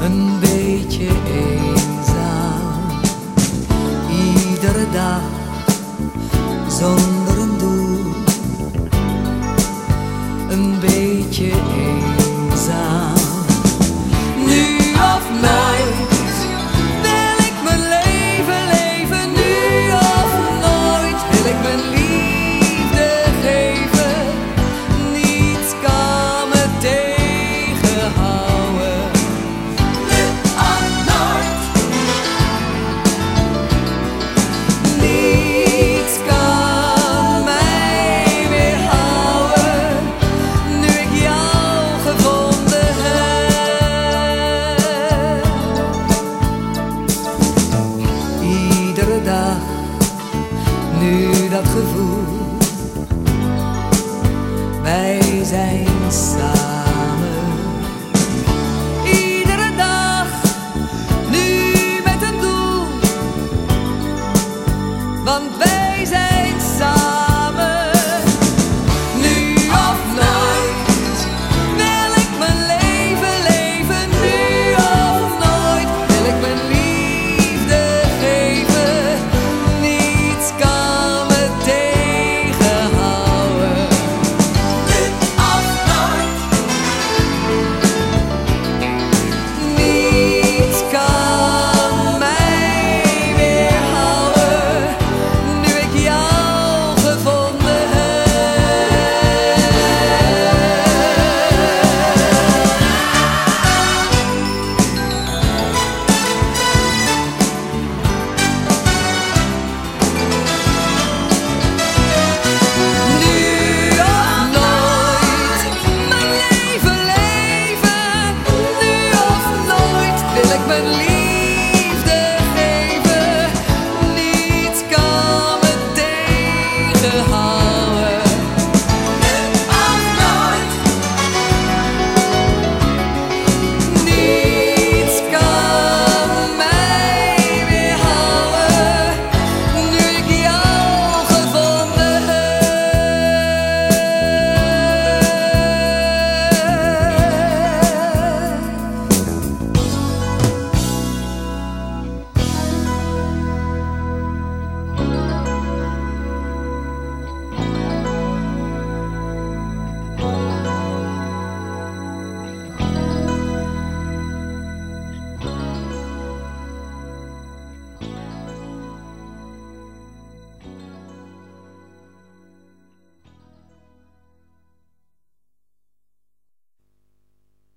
Een beetje eenzaam, iedere dag zonder een doel. Een beetje nu dat gevoel. Wij zijn samen.